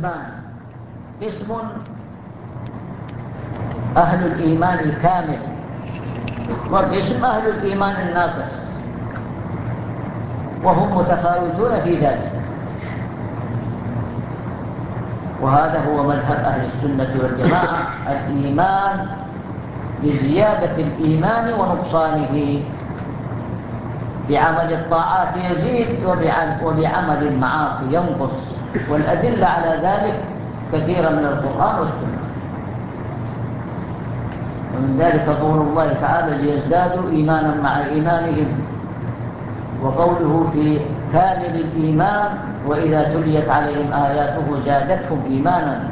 قسمان قسم أهل الإيمان الكامل. وقسم أهل الإيمان الناقص. وهم متفاوتون في ذلك. وهذا هو مذهب أهل السنة والجماعة. الإيمان بزيادة الإيمان ونقصانه. بعمل الطاعات يزيد وبعمل المعاصي ينقص. والأدلة على ذلك كثيرة من القرآن والسنة. ومن ذلك قول الله تعالى ليزدادوا إيمانا مع إيمانهم وقوله في كامل الإيمان وإذا تليت عليهم آياته زادتهم إيمانا.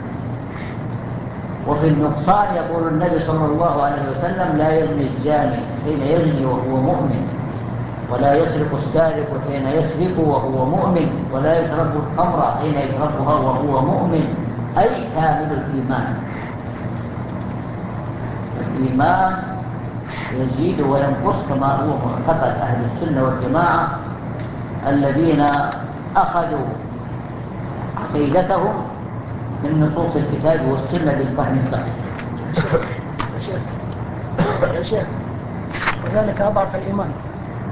وفي النقصان يقول النبي صلى الله عليه وسلم لا يزني الزاني حين يزني وهو مؤمن. ولا يسرق السارق حين يسرق وهو مؤمن ولا يشرب الخمر حين يشربها وهو مؤمن. أي كامل الإيمان؟ الإيمان يزيد وينقص كما هو معتقد أهل السنة والجماعة الذين أخذوا عقيدتهم من نصوص الكتاب والسنة بالفهم الصحيح. يا شيخ يا شيخ وذلك أضعف الإيمان.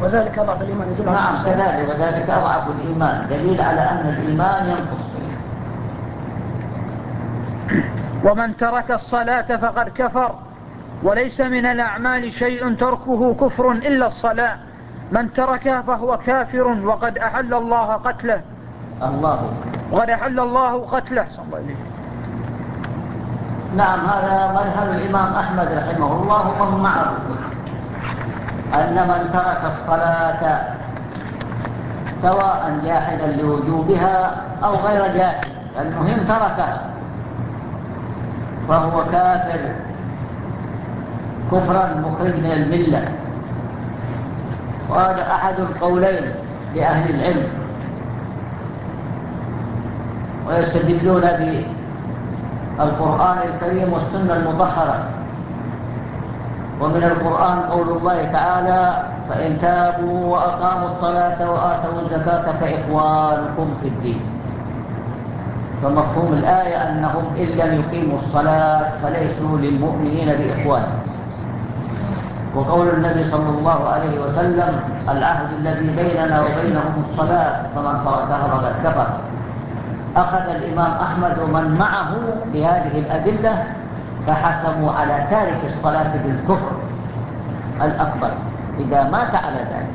وذلك أضعف الإيمان يدل نعم كذلك وذلك أضعف الإيمان. دليل على أن الإيمان ينقص. ومن ترك الصلاة فقد كفر وليس من الأعمال شيء تركه كفر إلا الصلاة. من تركها فهو كافر وقد أحل الله قتله. الله. وقد أحل الله قتله. نعم هذا مذهب الإمام أحمد رحمه الله ومن معه أن من ترك الصلاة سواء جاحدا لوجوبها أو غير جاحد المهم تركها. فهو كافر. كفرا مخرج من الملة. وهذا أحد القولين لأهل العلم. ويستدلون بالقرآن الكريم والسنة المطهرة. ومن القرآن قول الله تعالى فإن تابوا وأقاموا الصلاة وآتوا الزكاة فإخوانكم في الدين. فمفهوم الآية أنهم إن لم يقيموا الصلاة فليسوا للمؤمنين بإخوان وقول النبي صلى الله عليه وسلم العهد الذي بيننا وبينهم الصلاة فمن تركها فقد كفر. أخذ الإمام أحمد ومن معه بهذه الأدلة فحكموا على تارك الصلاة بالكفر الأكبر. إذا مات على ذلك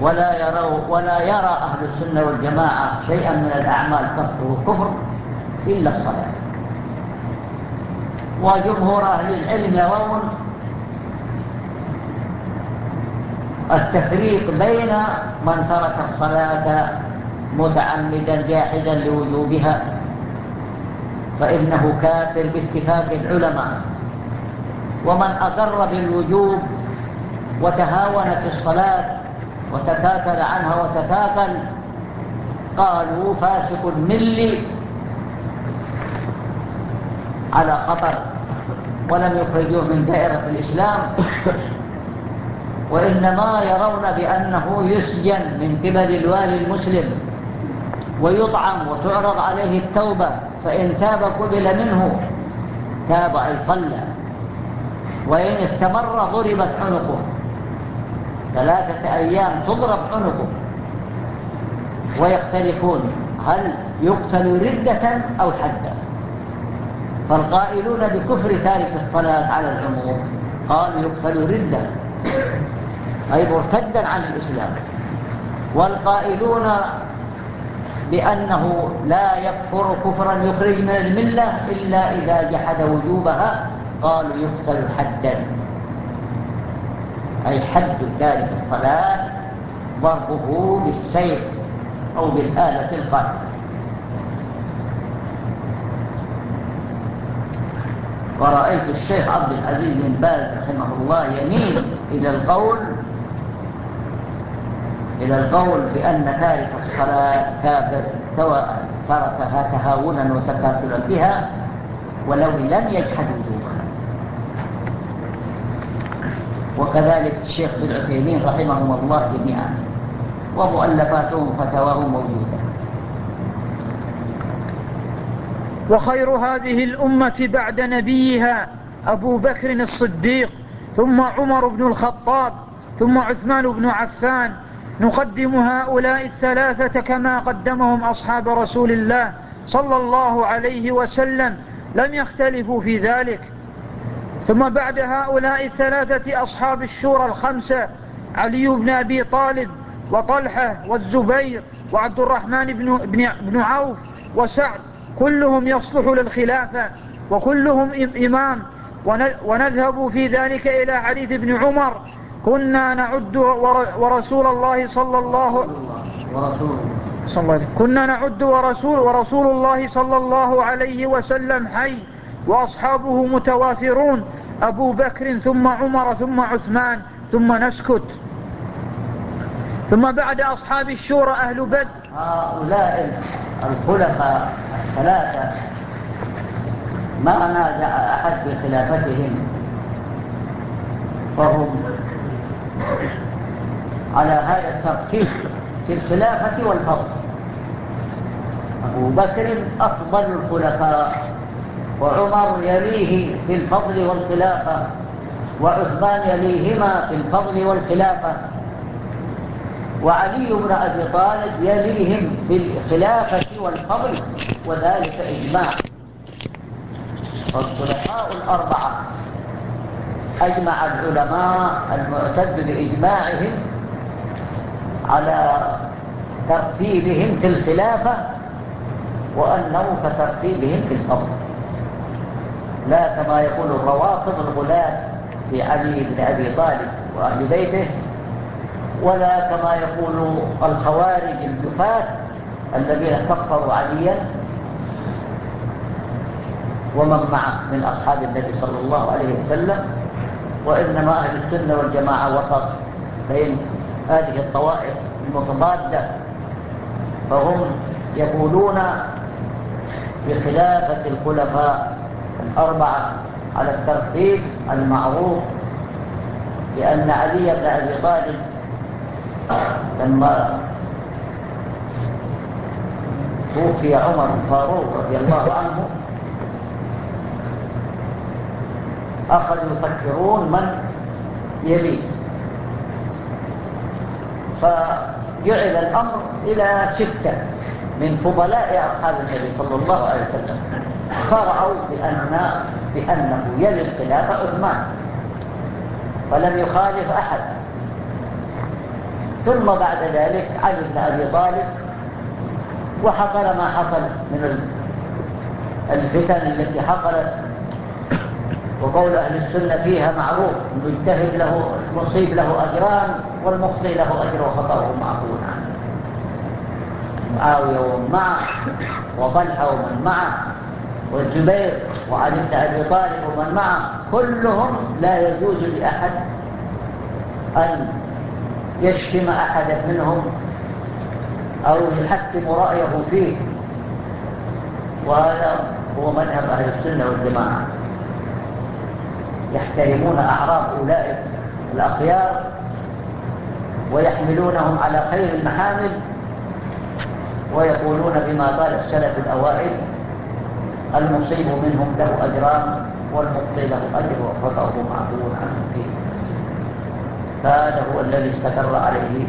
ولا يروا ولا يرى أهل السنة والجماعة شيئا من الأعمال كفره كفر إلا الصلاة. وجمهور أهل العلم يرون التفريق بين من ترك الصلاة متعمدا جاحدا لوجوبها فإنه كافر باتفاق العلماء. ومن أقر بالوجوب وتهاون في الصلاة وتكاكل عنها وتكاكل قالوا فاسق ملي على خطر ولم يخرجوه من دائرة الإسلام. وإنما يرون بأنه يسجن من قبل الوالي المسلم ويطعم وتعرض عليه التوبة. فإن تاب قبل منه تاب أي صلى. وإن استمر ضربت عنقه. ثلاثة أيام تضرب عنقه. ويختلفون هل يقتل ردة أو حدا. فالقائلون بكفر تارك الصلاة على العموم. قالوا يقتل ردة. أي مرتدا عن الإسلام. والقائلون بأنه لا يكفر كفرا يخرج من الملة إلا إذا جحد وجوبها قالوا يقتل حدا. أي حد تارك الصلاة ضربه بالسيف أو بالآلة القاتلة ورأيت الشيخ عبد العزيز بن باز رحمه الله يميل إلى القول إلى القول بأن تارك الصلاة كافر سواء تركها تهاونا وتكاسلا بها ولو لم يجحد وجوبها وكذلك الشيخ بن عثيمين رحمهم الله جميعا ومؤلفاتهم فتواهم موجودة. وخير هذه الأمة بعد نبيها أبو بكر الصديق ثم عمر بن الخطاب ثم عثمان بن عفان نقدم هؤلاء الثلاثة كما قدمهم أصحاب رسول الله صلى الله عليه وسلم. لم يختلفوا في ذلك. ثم بعد هؤلاء الثلاثة أصحاب الشورى الخمسة علي بن أبي طالب وطلحة والزبير وعبد الرحمن بن, بن, بن عوف وسعد كلهم يصلح للخلافة وكلهم إمام. ونذهب في ذلك إلى حديث بن عمر كنا نعد ورسول الله صلى الله صلى الله كنا نعد ورسول ورسول الله صلى الله عليه وسلم حي وأصحابه متوافرون أبو بكر ثم عمر ثم عثمان ثم نسكت. ثم بعد أصحاب الشورى أهل بدر. هؤلاء الخلفاء الثلاثة ما نازع أحد في خلافتهم فهم على هذا الترتيب في الخلافة والفضل. أبو بكر أفضل الخلفاء وعمر يليه في الفضل والخلافة وعثمان يليهما في الفضل والخلافة وعلي بن أبي طالب يليهم في الخلافة والفضل وذلك إجماع. والخلفاء الأربعة أجمع العلماء المعتد بإجماعهم على ترتيبهم في الخلافة وأنه كترتيبهم في الفضل. لا كما يقول الروافض الغلاة في علي بن أبي طالب وأهل بيته ولا كما يقول الخوارج الجفاة الذين كفروا عليا ومن معه من أصحاب النبي صلى الله عليه وسلم وإنما أهل السنة والجماعة وسط بين هذه الطوائف المتضادة فهم يقولون بخلافة الخلفاء الأربعة على الترتيب المعروف لأن علي بن أبي طالب لما توفي عمر الفاروق رضي الله عنه أخذوا يفكرون من؟ يليه فجعل الأمر إلى ستة من فضلاء أصحاب النبي صلى الله عليه وسلم. فرأوا بأن بأنه يلي الخلافة عثمان فلم يخالف أحد. ثم بعد ذلك علي بن أبي طالب وحصل ما حصل من الفتن التي حصلت وقول أهل السنة فيها معروف المجتهد له المصيب له أجران والمخطئ له أجر وخطأه معفو عنه معاوية ومن معه وطلحة ومن معه والزبير وعلي بن أبي طالب ومن معه كلهم لا يجوز لأحد أن يشتم أحدا منهم أو يحكم رأيه فيه. وهذا هو مذهب أهل السنة والجماعة. يحترمون أعراض أولئك الأخيار ويحملونهم على خير المحامل ويقولون بما قال السلف الأوائل المصيب منهم له أجران والمقضي له أجر وفقه معقول عنه فيه. فهذا هو الذي استقر عليه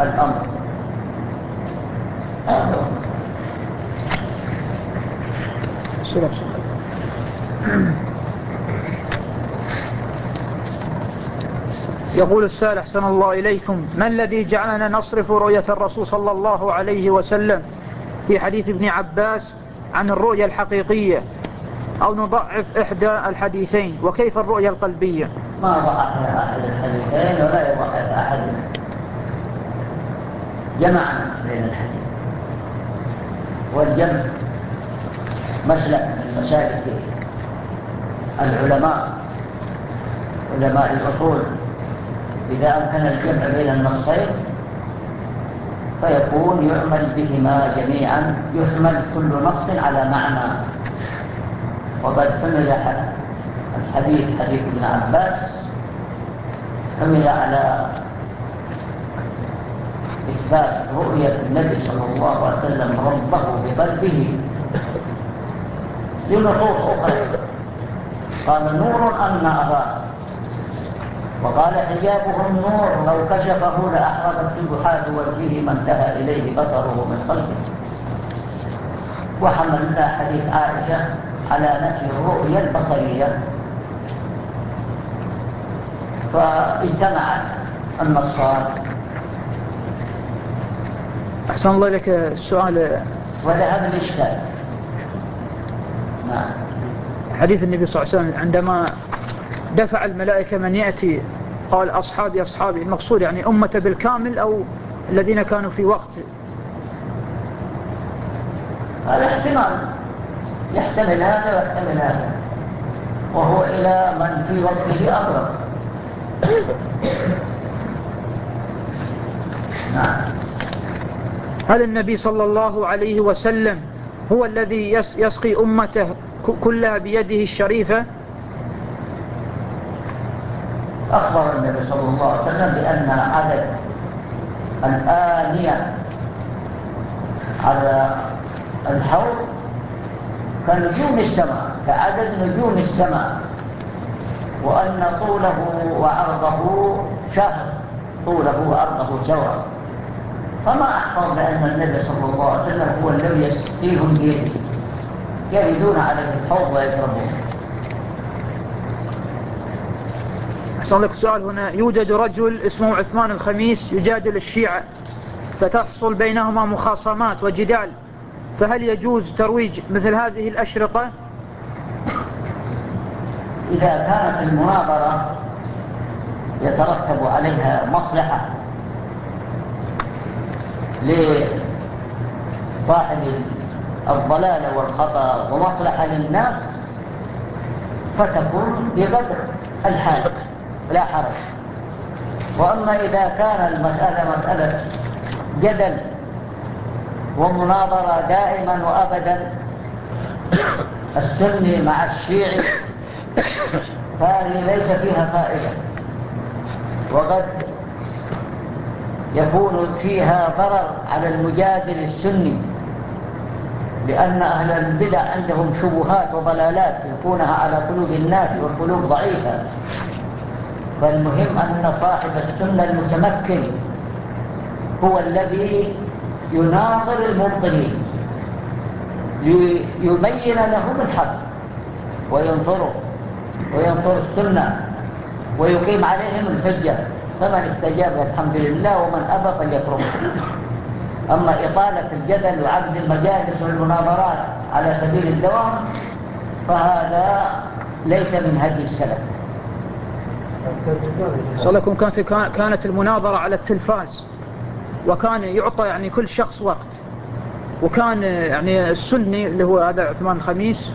الأمر. يقول السائل أحسن الله إليكم ما الذي جعلنا نصرف رؤية الرسول صلى الله عليه وسلم في حديث ابن عباس عن الرؤية الحقيقية؟ أو نضعف إحدى الحديثين وكيف الرؤية القلبية؟ ما ضعفنا أحد الحديثين ولا يضعف أحد. جمعنا بين الحديث. والجمع مسلك من مسالك العلماء علماء الأصول. إذا أمكن الجمع بين النصين فيكون يعمل بهما جميعا يحمل كل نص على معنى. وقد حمل الحديث حديث ابن عباس حمل على إثبات رؤية النبي صلى الله عليه وسلم ربه بقلبه. لنصوص أخرى. قال نور أن أراه وقال حجابه النور لو كشفه لأحرقت سبحات وجهه ما انتهى إليه بصره من خلقه. وحملنا حديث عائشة على نفي الرؤية البصرية. فاجتمعت النصان أحسن الله لك السؤال. وذهب الإشكال. نعم. حديث النبي صلى الله عليه وسلم عندما دفع الملائكة من يأتي قال أصحابي أصحابي المقصود يعني أمة بالكامل أو الذين كانوا في وقت. هذا احتمال. يحتمل هذا ويحتمل هذا. وهو إلى من في وقته أقرب. نعم. هل النبي صلى الله عليه وسلم هو الذي يسقي أمته كلها بيده الشريفة؟ أخبر النبي صلى الله عليه وسلم بأن عدد الآنية على الحوض كنجوم السماء كعدد نجوم السماء وأن طوله وعرضه شهر طوله وعرضه سواء فما أحفظ بأن النبي صلى الله عليه وسلم هو الذي يسقيهم بيده يردون عليه الحوض ويشربون أحسن لك سؤال هنا. يوجد رجل اسمه عثمان الخميس يجادل الشيعة فتحصل بينهما مخاصمات وجدال. فهل يجوز ترويج مثل هذه الأشرطة؟ إذا كانت المناظرة يترتب عليها مصلحة لصاحب الضلال والخطأ ومصلحة للناس فتكون بقدر الحال. لا حرج. وأما إذا كان المسألة مسألة جدل ومناظرة دائما وأبدا السني مع الشيعي فهذه ليس فيها فائدة. وقد يكون فيها ضرر على المجادل السني لأن أهل البدع عندهم شبهات وضلالات يكونها على قلوب الناس والقلوب ضعيفة. فالمهم أن صاحب السنة المتمكن هو الذي يناظر المبطلين ليبين لهم الحق وينصره وينصر السنة ويقيم عليهم الحجة فمن استجاب الحمد لله ومن أبى فليتركه. أما إطالة الجدل وعقد المجالس والمناظرات على سبيل الدوام فهذا ليس من هدي السلف. لكم كانت كانت المناظرة على التلفاز وكان يعطى يعني كل شخص وقت. وكان يعني السني اللي هو هذا عثمان الخميس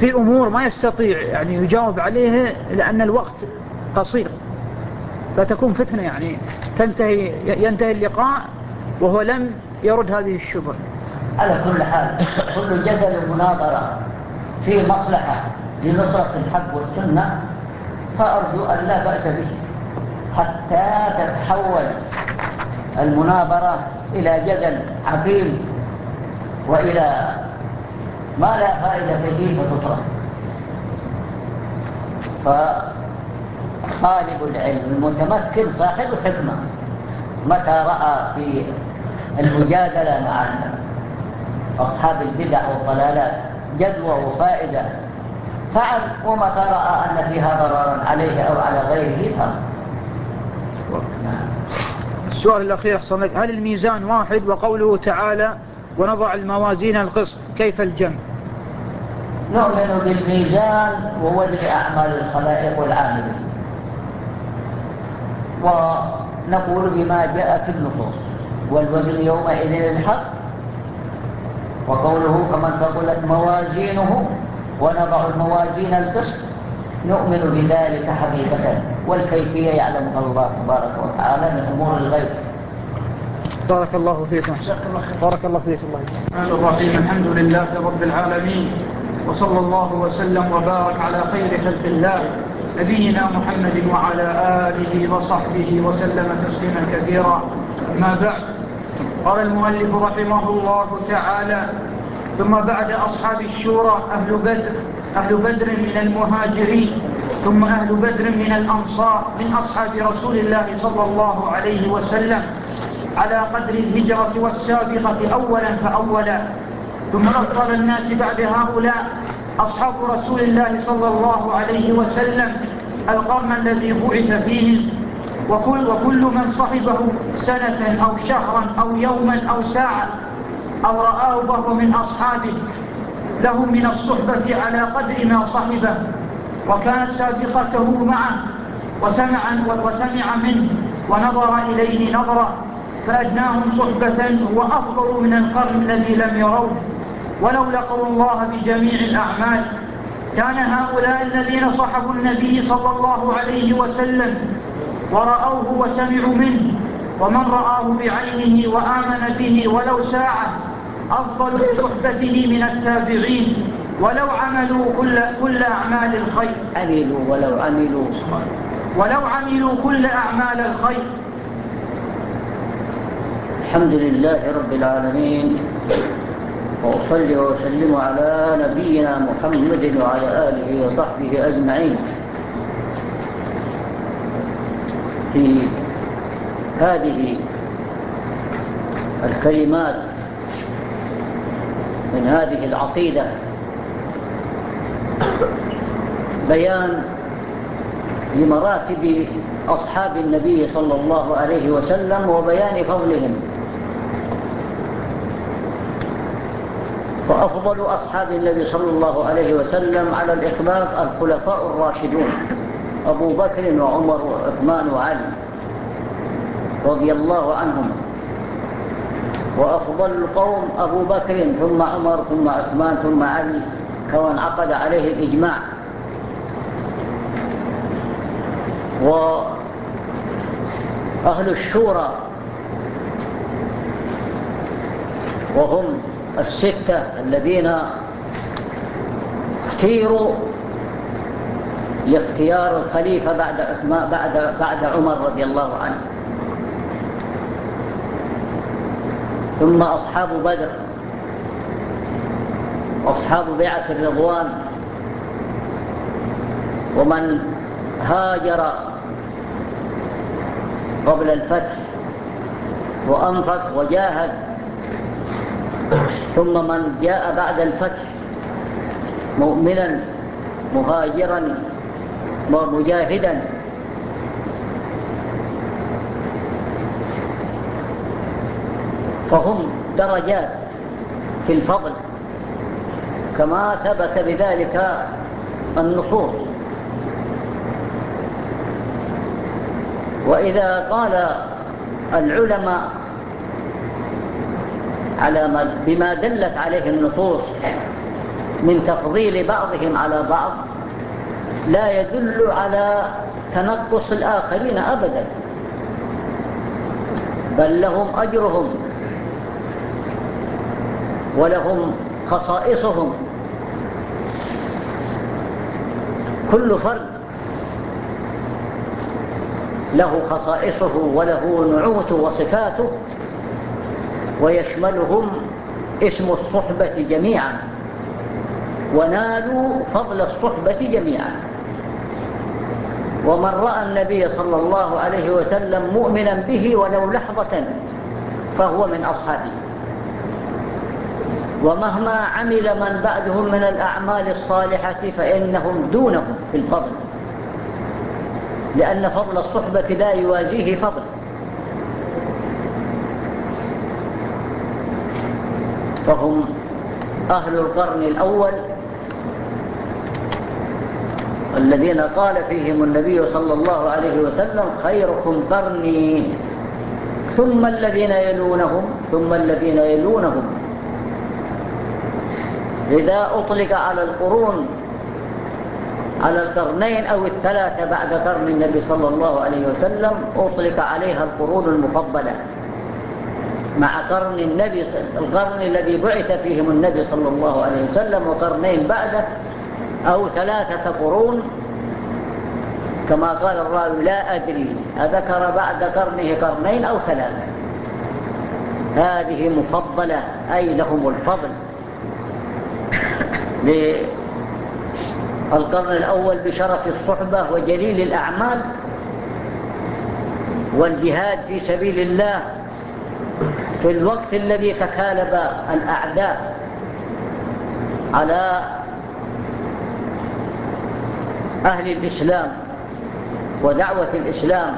في أمور ما يستطيع يعني يجاوب عليها لأن الوقت قصير. فتكون فتنة يعني. تنتهي ينتهي اللقاء وهو لم يرد هذه الشبهة. على كل حال كل جدل ومناظرة في مصلحة لنصرة الحق والسنة فأرجو أن لا بأس به حتى تتحول المناظرة إلى جدل عقيم وإلى ما لا فائدة فيه فتطرح فطالب العلم المتمكن صاحب حكمة متى رأى في المجادلة مع أصحاب البدع والضلالات جدوى وفائدة فعل. ومتى رأى أن فيها ضررا عليه أو على غيره. ترك السؤال الأخير أحسن لك هل الميزان واحد وقوله تعالى ونضع الموازين القسط كيف الجمع؟ نؤمن بالميزان ووزن أعمال الخلائق والعاملين. ونقول بما جاء في النصوص. والوزن يومئذ الحق وقوله كمن ثقلت موازينه ونضع الموازين القسط نؤمن بذلك حقيقة والكيفية يعلمها الله تبارك وتعالى من أمور الغيب. بارك الله فيكم بارك الله فيكم الله الرحمن الرحيم. الحمد لله رب العالمين وصلى الله وسلم وبارك على خير خلق الله نبينا محمد وعلى آله وصحبه وسلم تسليما كثيرا. ما بعد قال المؤلف رحمه الله تعالى ثم بعد أصحاب الشورى أهل بدر أهل بدر من المهاجرين ثم أهل بدر من الأنصار من أصحاب رسول الله صلى الله عليه وسلم على قدر الهجرة والسابقة أولا فأولا. ثم أفضل الناس بعد هؤلاء أصحاب رسول الله صلى الله عليه وسلم القرن الذي بعث فيهم. وكل, وكل من صحبه سنة أو شهرا أو يوما أو ساعة. أو رآه وهو من أصحابه له من الصحبة على قدر ما صحبه وكانت سابقته معه وسمع, وسمع منه ونظر إليه نظرا فأدناهم صحبة هو أفضل من القرن الذي لم يروه. ولو لقوا الله بجميع الأعمال كان هؤلاء الذين صحبوا النبي صلى الله عليه وسلم ورأوه وسمعوا منه ومن رآه بعينه وآمن به ولو ساعة أفضل صحبته من التابعين ولو عملوا كل, كل أعمال الخير. عملوا ولو عملوا. ولو عملوا كل أعمال الخير. الحمد لله رب العالمين. وأصلي وأسلم على نبينا محمد وعلى آله وصحبه أجمعين. في هذه الكلمات من هذه العقيدة. بيان لمراتب أصحاب النبي صلى الله عليه وسلم وبيان فضلهم. وأفضل أصحاب النبي صلى الله عليه وسلم على الإطلاق الخلفاء الراشدون أبو بكر وعمر وعثمان وعلي رضي الله عنهم. وأفضل القوم أبو بكر ثم عمر ثم عثمان ثم علي كما انعقد عليه الإجماع. وأهل الشورى وهم الستة الذين اختيروا لاختيار الخليفة بعد بعد بعد عمر رضي الله عنه. ثم أصحاب بدر أصحاب بيعة الرضوان ومن هاجر قبل الفتح وأنفق وجاهد ثم من جاء بعد الفتح مؤمنا مهاجرا ومجاهدا فهم درجات في الفضل كما ثبت بذلك النصوص. وإذا قال العلماء على ما بما دلت عليه النصوص من تفضيل بعضهم على بعض لا يدل على تنقص الآخرين أبدا بل لهم أجرهم. ولهم خصائصهم. كل فرد له خصائصه وله نعوت وصفاته ويشملهم اسم الصحبة جميعا ونالوا فضل الصحبة جميعا. ومن رأى النبي صلى الله عليه وسلم مؤمنا به ولو لحظة فهو من أصحابه. ومهما عمل من بعدهم من الأعمال الصالحة فإنهم دونهم في الفضل. لأن فضل الصحبة لا يوازيه فضل. فهم أهل القرن الأول الذين قال فيهم النبي صلى الله عليه وسلم خيركم قرني. ثم الذين يلونهم ثم الذين يلونهم. إذا أطلق على القرون على القرنين أو الثلاثة بعد قرن النبي صلى الله عليه وسلم أطلق عليها القرون المفضلة. مع قرن النبي القرن الذي بعث فيهم النبي صلى الله عليه وسلم وقرنين بعده أو ثلاثة قرون. كما قال الراوي لا أدري أذكر بعد قرنه قرنين أو ثلاثة. هذه مفضلة أي لهم الفضل. للقرن الأول بشرف الصحبة وجليل الأعمال والجهاد في سبيل الله في الوقت الذي تكالب الأعداء على أهل الإسلام ودعوة الإسلام.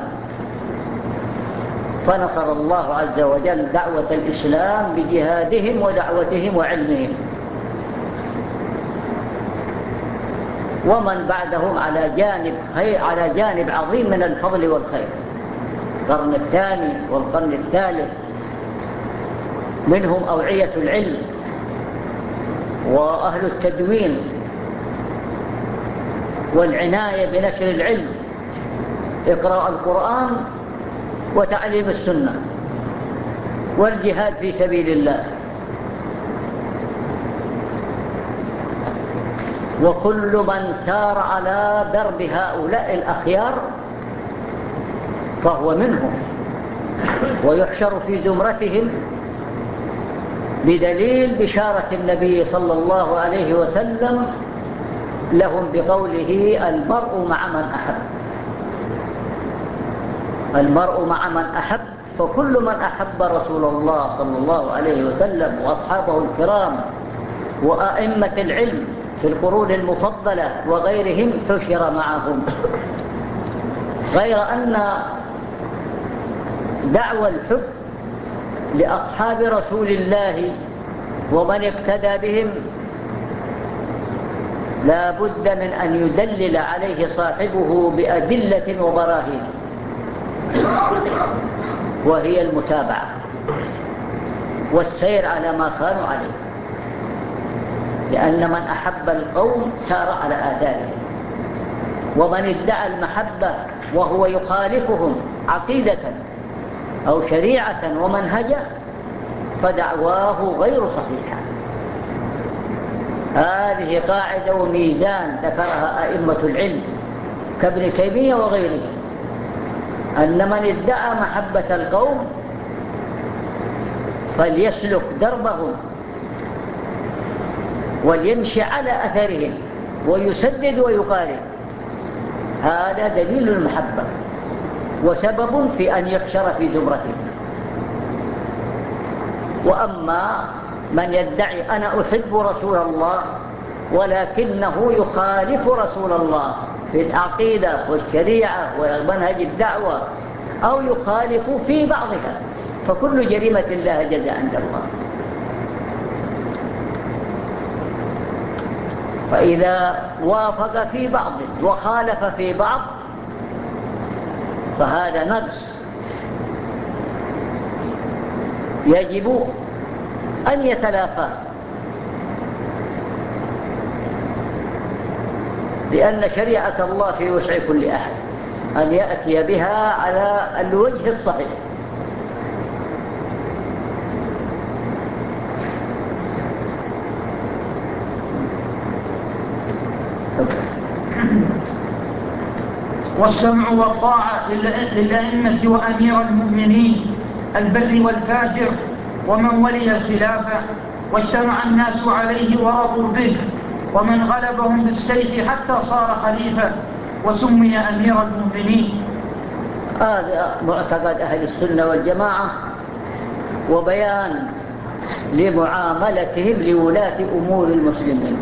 فنصر الله عز وجل دعوة الإسلام بجهادهم ودعوتهم وعلمهم. ومن بعدهم على جانب, على جانب عظيم من الفضل والخير. القرن الثاني والقرن الثالث. منهم أوعية العلم وأهل التدوين والعناية بنشر العلم. إقراء القرآن وتعليم السنة والجهاد في سبيل الله. وكل من سار على درب هؤلاء الأخيار فهو منهم ويحشر في زمرتهم بدليل بشارة النبي صلى الله عليه وسلم لهم بقوله المرء مع من أحب. المرء مع من أحب فكل من أحب رسول الله صلى الله عليه وسلم وأصحابه الكرام وأئمة العلم في القرون المفضلة وغيرهم حشر معهم. غير أن دعوى الحب لأصحاب رسول الله ومن اقتدى بهم لا بد من أن يدلل عليه صاحبه بأدلة وبراهين وهي المتابعة والسير على ما كانوا عليه. لأن من أحب القوم سار على آثارهم. ومن ادعى المحبة وهو يخالفهم عقيدة أو شريعة ومنهجا فدعواه غير صحيحة. هذه قاعدة وميزان ذكرها أئمة العلم كابن تيمية وغيره أن من ادعى محبة القوم فليسلك دربهم وليمشي على أثرهم ويسدد ويقارب هذا دليل المحبة وسبب في أن يحشر في زمرته. وأما من يدعي أنا أحب رسول الله ولكنه يخالف رسول الله في العقيدة والشريعة ومنهج الدعوة أو يخالف في بعضها فكل جريمة الله جزاء عند الله. فإذا وافق في بعض وخالف في بعض فهذا نقص. يجب أن يتلافى لأن شريعة الله في وسع كل أحد أن يأتي بها على الوجه الصحيح. والسمع والطاعة للأئمة وأمير المؤمنين البر والفاجر ومن ولي الخلافة واجتمع الناس عليه ورضوا به ومن غلبهم بالسيف حتى صار خليفة وسمي أمير المؤمنين. هذا معتقد أهل السنة والجماعة وبيان لمعاملتهم لولاة أمور المسلمين.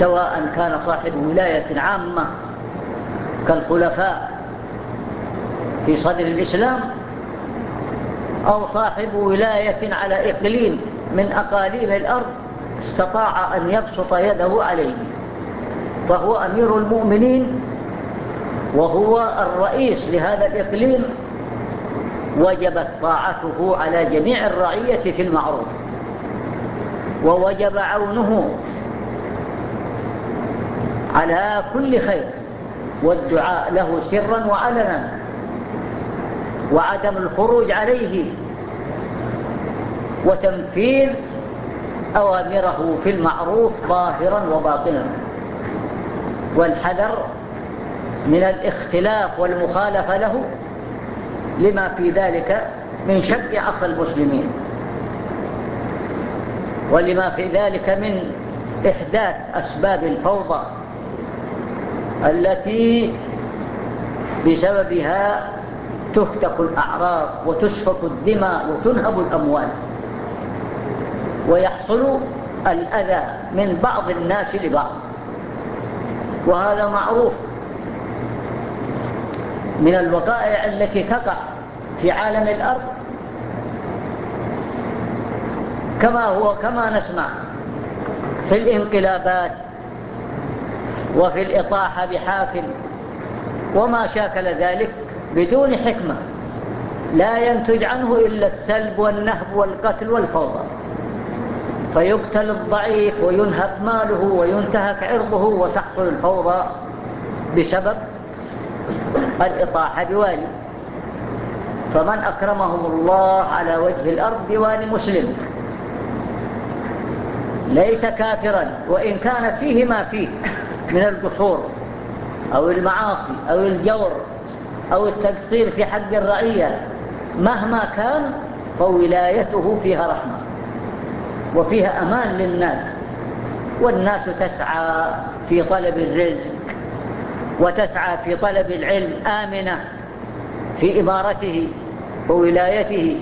سواء كان صاحب ولاية عامة كالخلفاء في صدر الإسلام أو صاحب ولاية على إقليم من أقاليم الأرض استطاع أن يبسط يده عليه فهو أمير المؤمنين وهو الرئيس لهذا الإقليم وجبت طاعته على جميع الرعية في المعروف ووجب عونه على كل خير والدعاء له سرا وعلنا وعدم الخروج عليه وتنفيذ أوامره في المعروف ظاهرا وباطنا. والحذر من الاختلاف والمخالفة له لما في ذلك من شق عصى المسلمين ولما في ذلك من إحداث أسباب الفوضى. التي بسببها تهتك الأعراض وتسفك الدماء وتنهب الأموال. ويحصل الأذى من بعض الناس لبعض. وهذا معروف من الوقائع التي تقع في عالم الأرض. كما هو كما نسمع في الانقلابات وفي الإطاحة بحاكم وما شاكل ذلك بدون حكمة. لا ينتج عنه إلا السلب والنهب والقتل والفوضى. فيقتل الضعيف وينهب ماله وينتهك عرضه وتحصل الفوضى. بسبب الإطاحة بوالي. فمن أكرمهم الله على وجه الأرض بوالي مسلم. ليس كافرا. وإن كان فيه ما فيه. من القصور أو المعاصي أو الجور أو التقصير في حق الرعية مهما كان فولايته فيها رحمة وفيها أمان للناس. والناس تسعى في طلب الرزق وتسعى في طلب العلم آمنة في إمارته وولايته.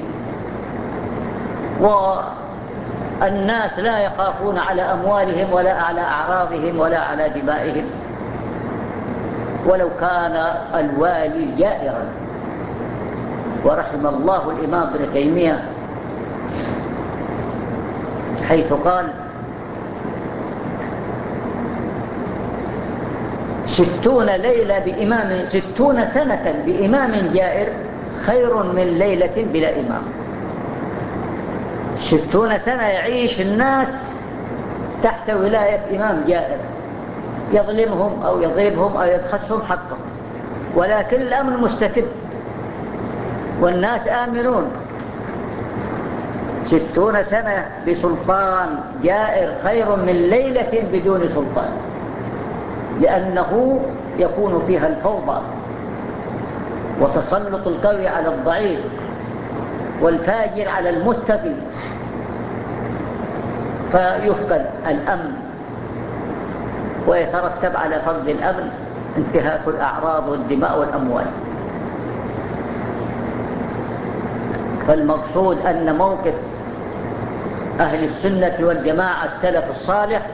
والناس لا يخافون على أموالهم ولا على أعراضهم ولا على دمائهم. ولو كان الوالي جائرا. ورحم الله الإمام ابن تيمية. حيث قال ستون ليلة بإمام ستون سنة بإمام جائر خير من ليلة بلا إمام. ستون سنة يعيش الناس تحت ولاية إمام جائر يظلمهم أو يضيبهم أو يدخسهم حقهم. ولكن الأمن مستتب والناس آمنون. ستون سنة بسلطان جائر خير من ليلة بدون سلطان. لأنه يكون فيها الفوضى. وتسلط القوي على الضعيف. والفاجر على المتقي. فيفقد الأمن. ويترتب على فقد الأمن انتهاك الأعراض والدماء والأموال. فالمقصود أن موقف أهل السنة والجماعة السلف الصالح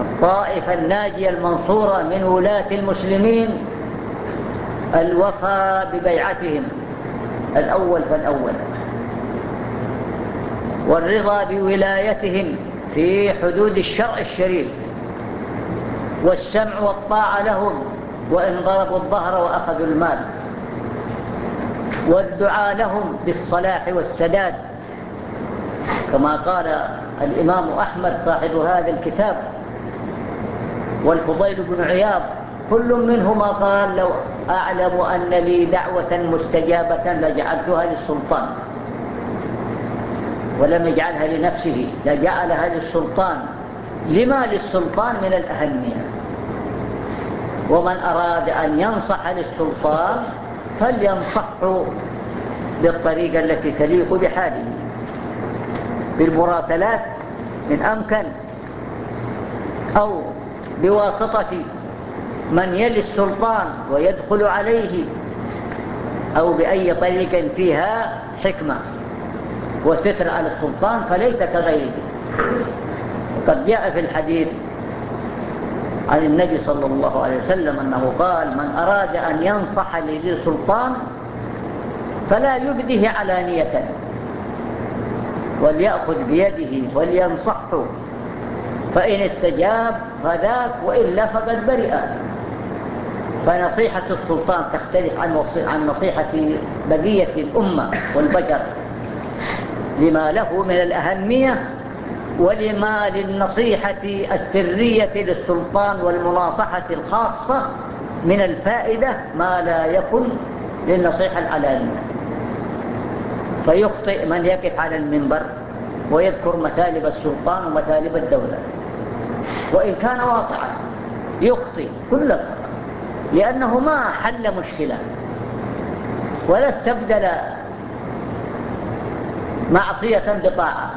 الطائفة الناجية المنصورة من ولاة المسلمين الوفى ببيعتهم. الأول فالأول. والرضا بولايتهم في حدود الشرع الشريف. والسمع والطاعة لهم وإن ضربوا الظهر وأخذوا المال. والدعاء لهم بالصلاح والسداد. كما قال الإمام أحمد صاحب هذا الكتاب والفضيل بن عياض كل منهما قال لو أعلم أن لي دعوة مستجابة لجعلتها للسلطان. ولم يجعلها لنفسه لجعلها للسلطان. لما للسلطان من الأهمية؟ ومن أراد أن ينصح للسلطان فلينصحه بالطريقة التي تليق بحاله. بالمراسلات من أمكن أو بواسطة من يلي السلطان ويدخل عليه أو بأي طريق فيها حكمة وستر على السلطان فليس كغيره. وقد جاء في الحديث عن النبي صلى الله عليه وسلم أنه قال من أراد أن ينصح لذي سلطان فلا يبده علانية وليأخذ بيده ولينصحه فإن استجاب فذاك وإلا فقد برئ. فنصيحة السلطان تختلف عن نصيحة بقية الأمة والبشر. لما له من الأهمية ولما للنصيحة السرية للسلطان والمناصحة الخاصة من الفائدة ما لا يكن للنصيحة العلانية. فيخطئ من يقف على المنبر ويذكر مثالب السلطان ومثالب الدولة. وإن كان واقعا يخطئ كل الخطأ لأنه ما حل مشكلة ولا استبدل معصية بطاعة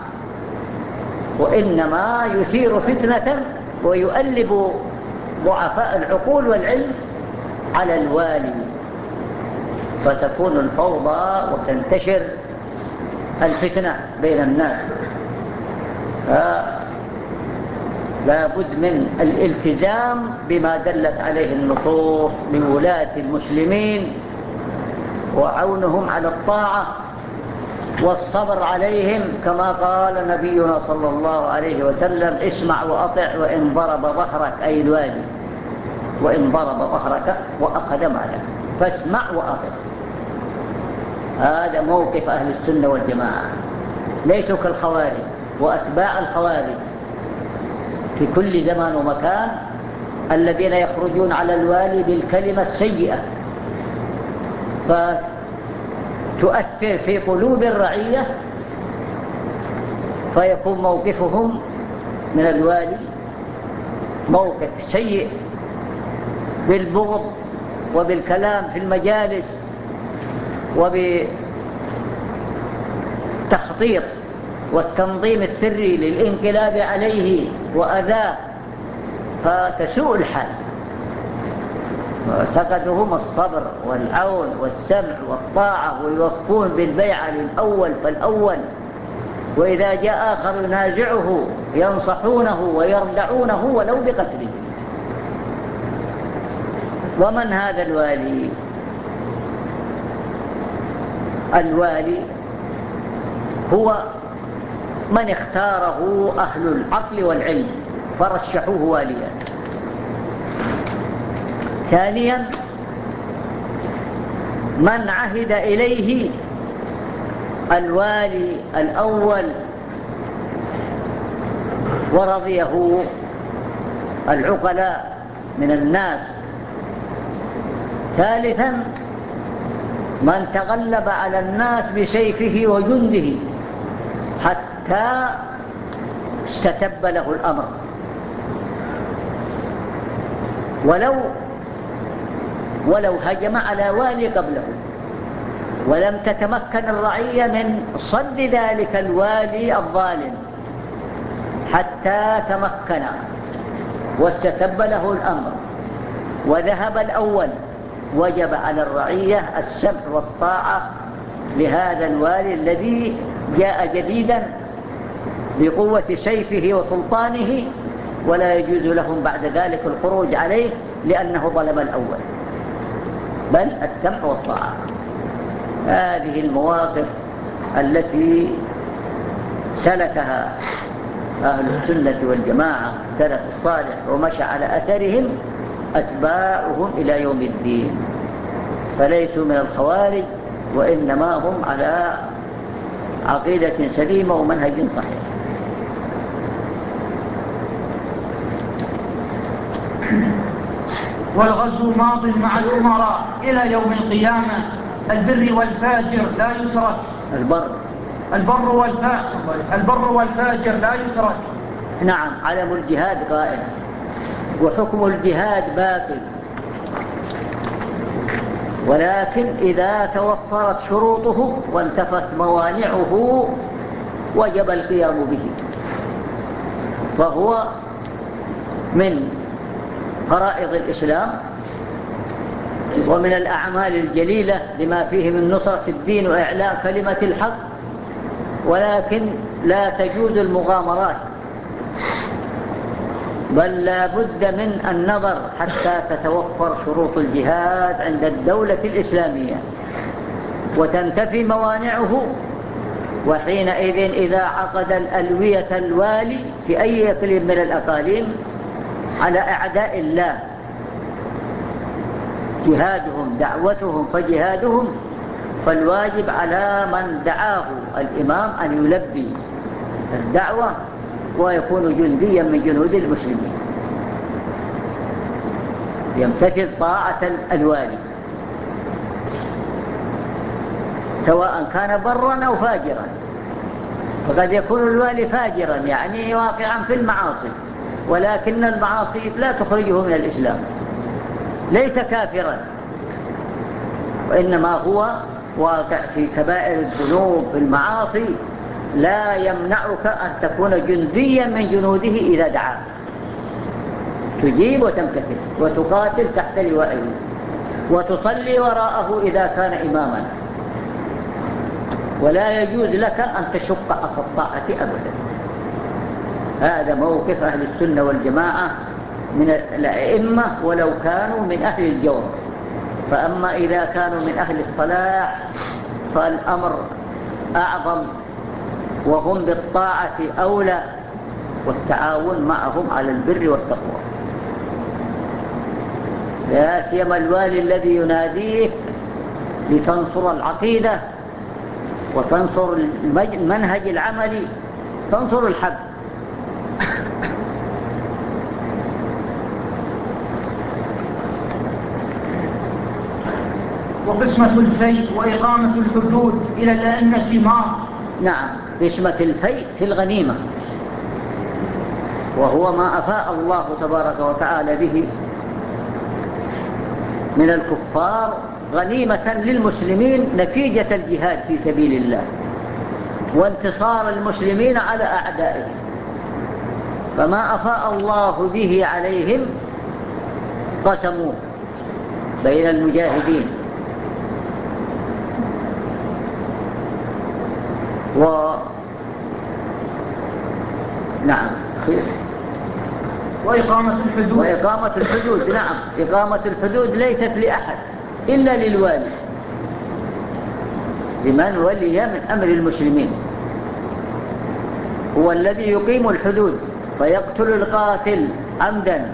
وإنما يثير فتنة ويؤلب ضعفاء العقول والعلم على الوالي فتكون الفوضى وتنتشر الفتنة بين الناس. لا بد من الالتزام بما دلت عليه النصوص لولاة المسلمين وعونهم على الطاعة والصبر عليهم كما قال نبينا صلى الله عليه وسلم اسمع وأطع وإن ضرب ظهرك أي الوالي وإن ضرب ظهرك وأخذ مالك. فاسمع وأطع. هذا موقف أهل السنة والجماعة. ليسوا كالخوارج. وأتباع الخوارج. في كل زمان ومكان الذين يخرجون على الوالي بالكلمة السيئة. فتؤثر في قلوب الرعية فيكون موقفهم من الوالي موقف سيء بالبغض وبالكلام في المجالس وبتخطيط والتنظيم السري للانقلاب عليه وأذاه فتسوء الحال. معتقدهم الصبر والعون والسمع والطاعة ويوفون بالبيعة للأول فالأول. وإذا جاء آخر ينازعه ينصحونه ويردعونه ولو بقتله ومن هذا الوالي؟ الوالي هو من اختاره أهل العقل والعلم فرشحوه واليا. ثانيا من عهد إليه الوالي الأول ورضيه العقلاء من الناس. ثالثا من تغلب على الناس بسيفه وجنده. حتى استتب له الأمر. ولو ولو هجم على والي قبله. ولم تتمكن الرعية من صد ذلك الوالي الظالم. حتى تمكن واستتب له الأمر. وذهب الأول. وجب على الرعية السمع والطاعة لهذا الوالي الذي جاء جديدا بقوة سيفه وسلطانه ولا يجوز لهم بعد ذلك الخروج عليه لأنه ظلم الأول. بل السمع والطاعة. هذه المواقف التي سلكها أهل السنة والجماعة سلف الصالح ومشى على أثرهم أتباعهم إلى يوم الدين. فليسوا من الخوارج وإنما هم على عقيدة سليمة ومنهج صحيح. والغزو ماض مع الأمراء إلى يوم القيامة. البر والفاجر لا يترك. البر. البر والفاجر البر والفاجر لا يترك. نعم علم الجهاد قائم. وحكم الجهاد باقي ولكن إذا توفرت شروطه وانتفت موانعه وجب القيام به. فهو من فرائض الإسلام ومن الأعمال الجليلة لما فيه من نصرة الدين وإعلاء كلمة الحق ولكن لا تجوز المغامرات. بل لا بد من النظر حتى تتوفر شروط الجهاد عند الدولة الإسلامية. وتنتفي موانعه وحينئذ إذا عقد الألوية الوالي في أي إقليم من الأقاليم على أعداء الله. جهادهم دعوتهم فجهادهم فالواجب على من دعاه. الإمام أن يلبي الدعوة ويكون جنديا من جنود المسلمين. يمتثل طاعة الوالي سواء كان برا أو فاجرا. فقد يكون الوالي فاجرا يعني واقعا في المعاصي. ولكن المعاصي لا تخرجه من الإسلام. ليس كافرا. وإنما هو واقع في كبائر الذنوب المعاصي. لا يمنعك أن تكون جنديا من جنوده إذا دعاك. تجيب وتمتثل وتقاتل تحت لوائه. وتصلي وراءه إذا كان إماما. ولا يجوز لك أن تشق عصى الطاعة أبدا. هذا موقف أهل السنة والجماعة من الأئمة ولو كانوا من أهل الجور فأما إذا كانوا من أهل الصلاح فالأمر أعظم وهم بالطاعة أولى والتعاون معهم على البر والتقوى. لا سيما الوالي الذي يناديك لتنصر العقيدة وتنصر المنهج العملي تنصر الحق. وقسمة الفيء وإقامة الحدود إلى الأئمة ما؟ نعم قسمة الفيء في الغنيمة. وهو ما أفاء الله تبارك وتعالى به من الكفار غنيمة للمسلمين نتيجة الجهاد في سبيل الله وانتصار المسلمين على أعدائهم. فما أفاء الله به عليهم قسموه بين المجاهدين. و نعم. خير. وإقامة الحدود. وإقامة الحدود نعم. إقامة الحدود ليست لأحد إلا للوالي. لمن ولي من أمر المسلمين. هو الذي يقيم الحدود فيقتل القاتل عمدا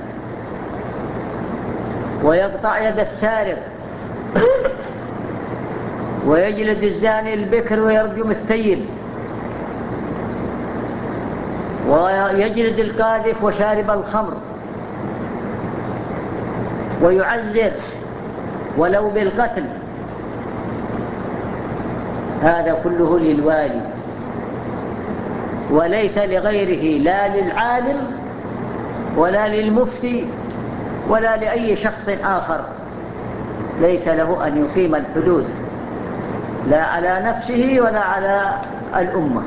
ويقطع يد السارق. ويجلد الزاني البكر ويرجم الثيب. ويجلد القاذف وشارب الخمر. ويعذر ولو بالقتل. هذا كله للوالي. وليس لغيره لا للعالم ولا للمفتي ولا لأي شخص آخر. ليس له أن يقيم الحدود. لا على نفسه ولا على الأمة.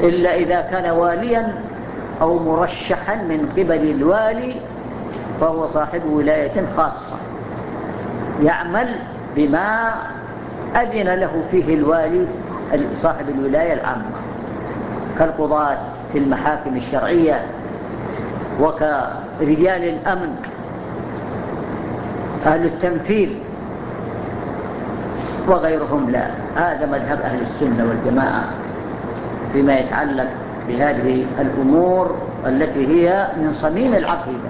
إلا إذا كان واليا أو مرشحا من قبل الوالي فهو صاحب ولاية خاصة. يعمل بما أذن له فيه الوالي صاحب الولاية العامة. كالقضاة في المحاكم الشرعية وكرجال الأمن أهل التنفيذ وغيرهم لا. هذا مذهب أهل السنة والجماعة فيما يتعلق بهذه الأمور التي هي من صميم العقيدة.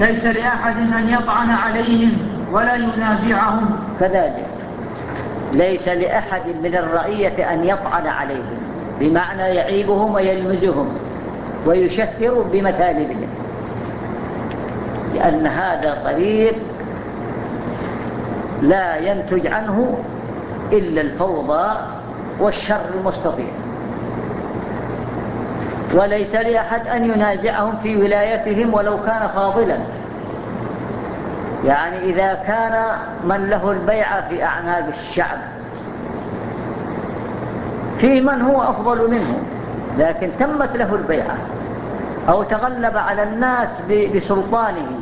ليس لأحد أن يطعن عليهم ولا ينازعهم. كذلك ليس لأحد من الرعية أن يطعن عليهم بمعنى يعيبهم ويلمزهم ويشهر بمثالبهم لأن هذا طريق لا ينتج عنه إلا الفوضى والشر المستطيع. وليس لأحد أن ينازعهم في ولايتهم ولو كان فاضلا. يعني إذا كان من له البيعة في أعناق الشعب في من هو أفضل منه لكن تمت له البيعة أو تغلب على الناس بسلطانه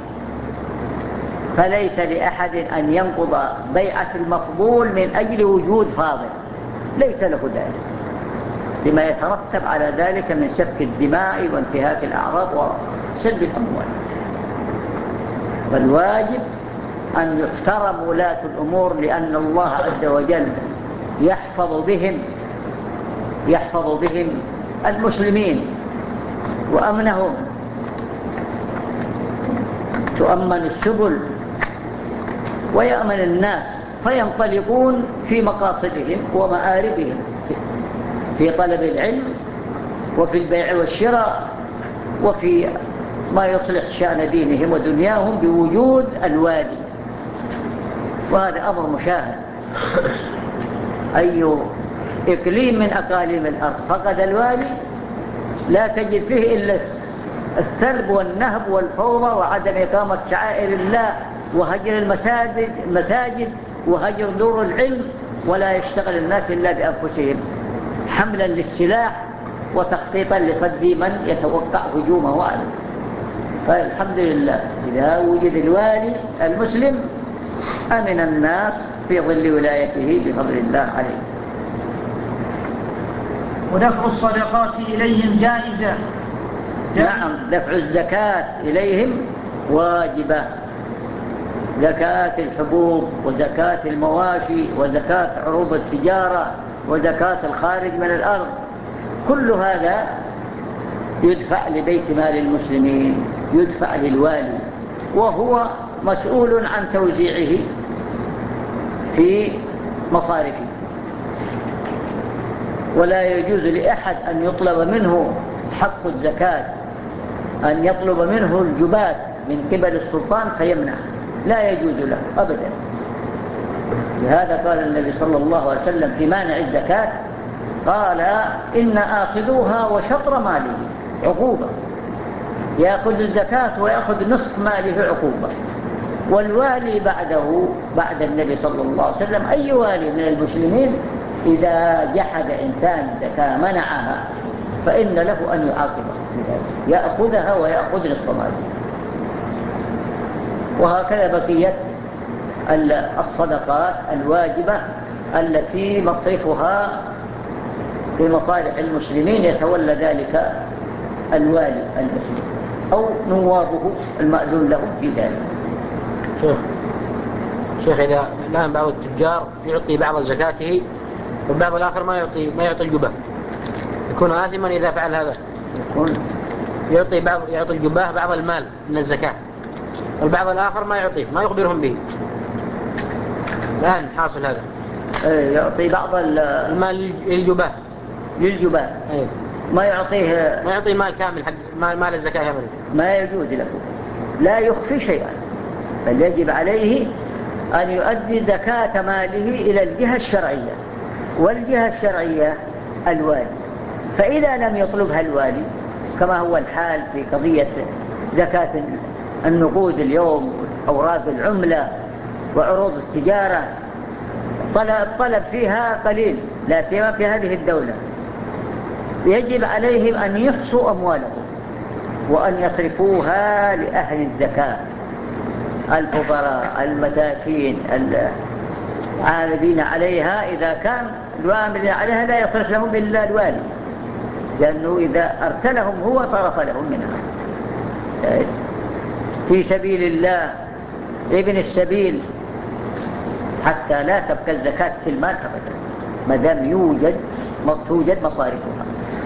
فليس لأحد أن ينقض بيعة المفضول من أجل وجود فاضل. ليس له ذلك. لما يترتب على ذلك من سفك الدماء وانتهاك الأعراض وسلب الأموال. فالواجب أن يحترم ولاة الأمور لأن الله عز وجل يحفظ بهم يحفظ بهم المسلمين وأمنهم. تؤمن السبل ويأمن الناس فينطلقون في مقاصدهم ومآربهم في طلب العلم وفي البيع والشراء وفي ما يصلح شأن دينهم ودنياهم بوجود الوادي. وهذا أمر مشاهد. أي إقليم من أقاليم الأرض. فقد الوالي لا تجد فيه إلا السلب والنهب والفوضى وعدم إقامة شعائر الله وهجر المساجد, المساجد وهجر دور العلم ولا يشتغل الناس إلا بأنفسهم. حملا للسلاح وتخطيطا لصد من يتوقع هجومه عليه فالحمد لله إذا وجد الوالي المسلم أمن الناس في ظل ولايته بفضل الله عليه. ودفع الصدقات إليهم جائزة. نعم دفع الزكاة إليهم واجبة. زكاة الحبوب وزكاة المواشي وزكاة عروض التجارة وزكاة الخارج من الأرض. كل هذا يدفع لبيت مال المسلمين يدفع للوالي وهو مسؤول عن توزيعه في مصارفه. ولا يجوز لأحد أن يطلب منه حق الزكاة أن يطلب منه الجبات من قبل السلطان فيمنع. لا يجوز له أبدا. لهذا قال النبي صلى الله عليه وسلم في مانع الزكاة قال إن آخذوها وشطر ماله عقوبة. يأخذ الزكاة ويأخذ نصف ماله عقوبة. والوالي بعده بعد النبي صلى الله عليه وسلم أي والي من المسلمين إذا جحد إنسان زكاة منعها فإن له أن يعاقبه. يأخذها ويأخذ نصف ماله. وهكذا بقية الصدقات الواجبة التي مصرفها في مصالح المسلمين يتولى ذلك الوالي المسلم أو نوابه المأذون لهم في ذلك. شيخ شيخ إذا الآن بعض التجار يعطي بعض زكاته والبعض الآخر ما يعطي ما يعطي الجباه. يكون آثما إذا فعل هذا. يكون. يعطي بعض يعطي الجباه بعض المال من الزكاة. والبعض الآخر ما يعطيه ما يخبرهم به. الآن حاصل هذا. إيه، يعطي بعض المال للجباة. للجباة. أيه. ما يعطيه ما يعطي مال كامل حق مال الزكاة كامل ما يجوز له. لا يخفي شيئا. بل يجب عليه أن يؤدي زكاة ماله إلى الجهة الشرعية. والجهة الشرعية الوالي. فإذا لم يطلبها الوالي كما هو الحال في قضية زكاة النقود اليوم أوراق العملة وعروض التجارة طلب, طلب فيها قليل لا سيما في هذه الدولة. يجب عليهم أن يحصوا أموالهم وأن يصرفوها لأهل الزكاة. الفقراء المساكين العاملين عليها إذا كان العاملين عليها لا يصرف لهم إلا الوالي. لأنه إذا أرسلهم هو صرف لهم منها. في سبيل الله ابن السبيل حتى لا تبقى الزكاة في المال أبدا. ما دام يوجد توجد مصارفها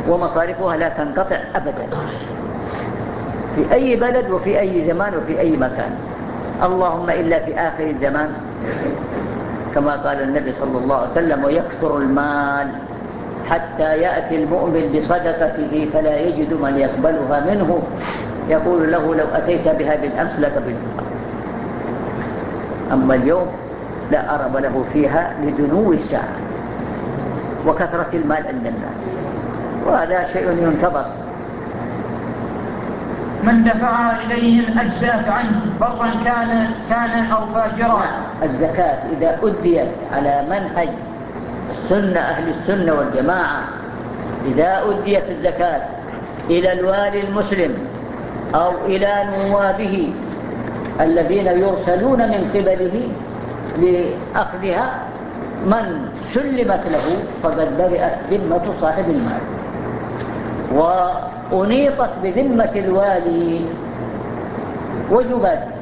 ومصارفها لا تنقطع أبدا. في أي بلد وفي أي زمان وفي أي مكان. اللهم إلا في آخر الزمان كما قال النبي صلى الله عليه وسلم ويكثر المال حتى يأتي المؤمن بصدقته فلا يجد من يقبلها منه. يقول له لو أتيت بها بالأمس لقبلتها أما اليوم لا أرب له فيها لدنو الساعة وكثرة المال عند الناس. وهذا شيء ينتظر. من دفع إليهم أجزاء عنه برا كان كان أو فاجرا. الزكاة إذا أديت على منهج السنة أهل السنة والجماعة إذا أديت الزكاة إلى الوالي المسلم أو إلى نوابه الذين يرسلون من قبله لأخذها من سلمت له فقد برئت ذمة صاحب المال. وأنيطت بذمة الوالي وجباته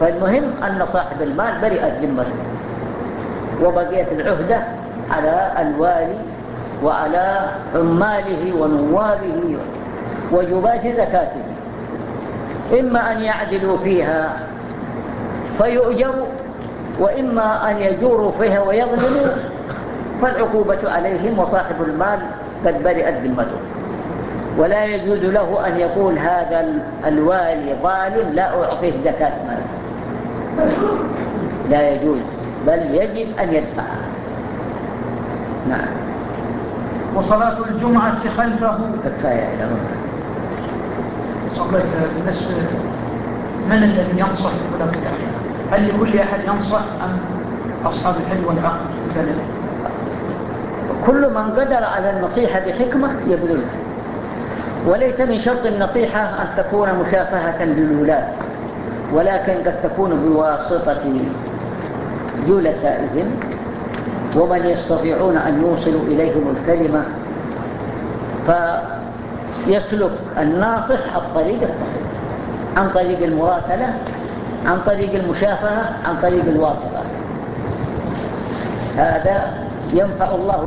فالمهم أن صاحب المال برئت ذمته. وبقيت العهدة على الوالي وعلى عماله ونوابه. وجبات زكاته إما أن يعدلوا فيها فيؤجروا وإما أن يجوروا فيها ويظلموا فالعقوبة عليهم وصاحب المال قد برئت ذمته ولا يجوز له أن يقول هذا الوالي ظالم لا أعطيه زكاة مال لا يجوز بل يجب أن يدفعها نعم. وصلاة الجمعة خلفه. كفاية إلى بالنسبة من الذي ينصح ولا هل لكل أحد ينصح أم أصحاب الحلم والعقل كل من قدر على النصيحة بحكمة يبذلها. وليس من شرط النصيحة أن تكون مشافهة للولاد ولكن قد تكون بواسطة جلسائهم ومن يستطيعون أن يوصلوا إليهم الكلمة. فيسلك الناصح الطريق الصحيح. عن طريق المراسلة عن طريق المشافهة عن طريق الواسطة هذا ينفع الله.